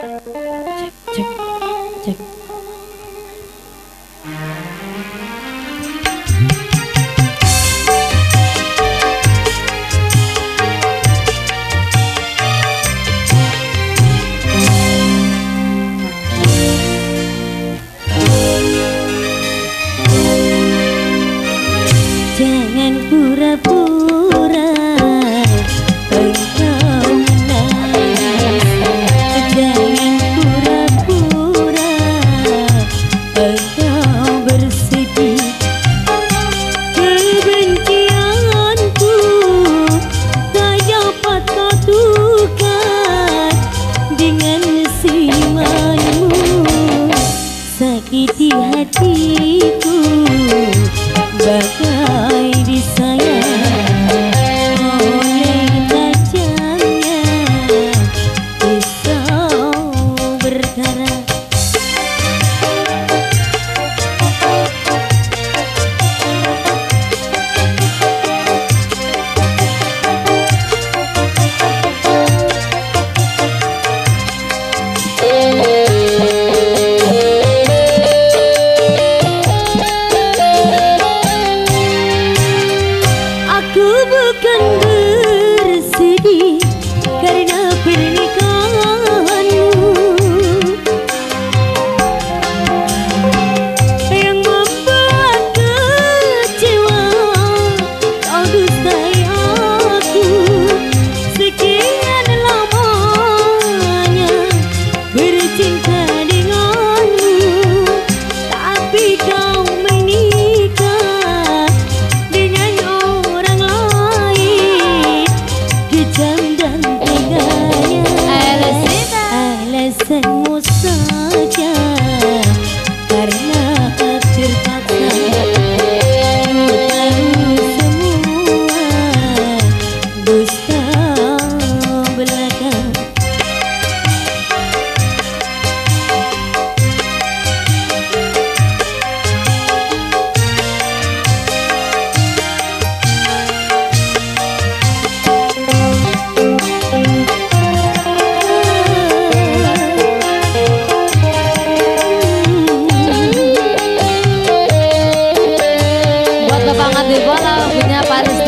check check that Devona punya Paris